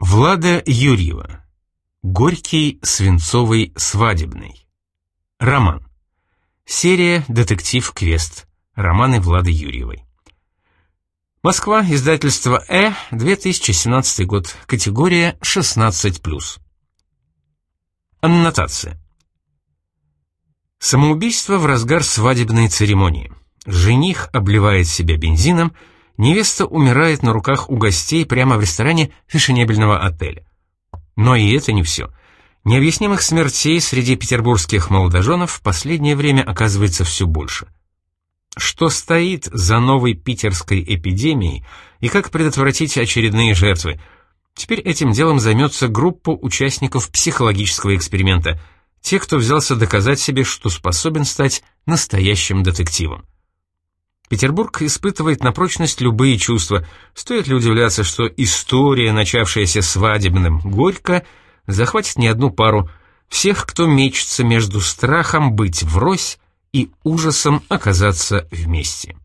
Влада Юрьева. Горький свинцовый свадебный. Роман. Серия «Детектив Квест». Романы Влады Юрьевой. Москва, издательство «Э», 2017 год, категория 16+. Аннотация. Самоубийство в разгар свадебной церемонии. Жених обливает себя бензином, невеста умирает на руках у гостей прямо в ресторане фешенебельного отеля. Но и это не все. Необъяснимых смертей среди петербургских молодоженов в последнее время оказывается все больше. Что стоит за новой питерской эпидемией и как предотвратить очередные жертвы? Теперь этим делом займется группа участников психологического эксперимента, те, кто взялся доказать себе, что способен стать настоящим детективом. Петербург испытывает на прочность любые чувства. Стоит ли удивляться, что история, начавшаяся свадебным горько, захватит не одну пару, всех, кто мечется между страхом быть врозь и ужасом оказаться вместе.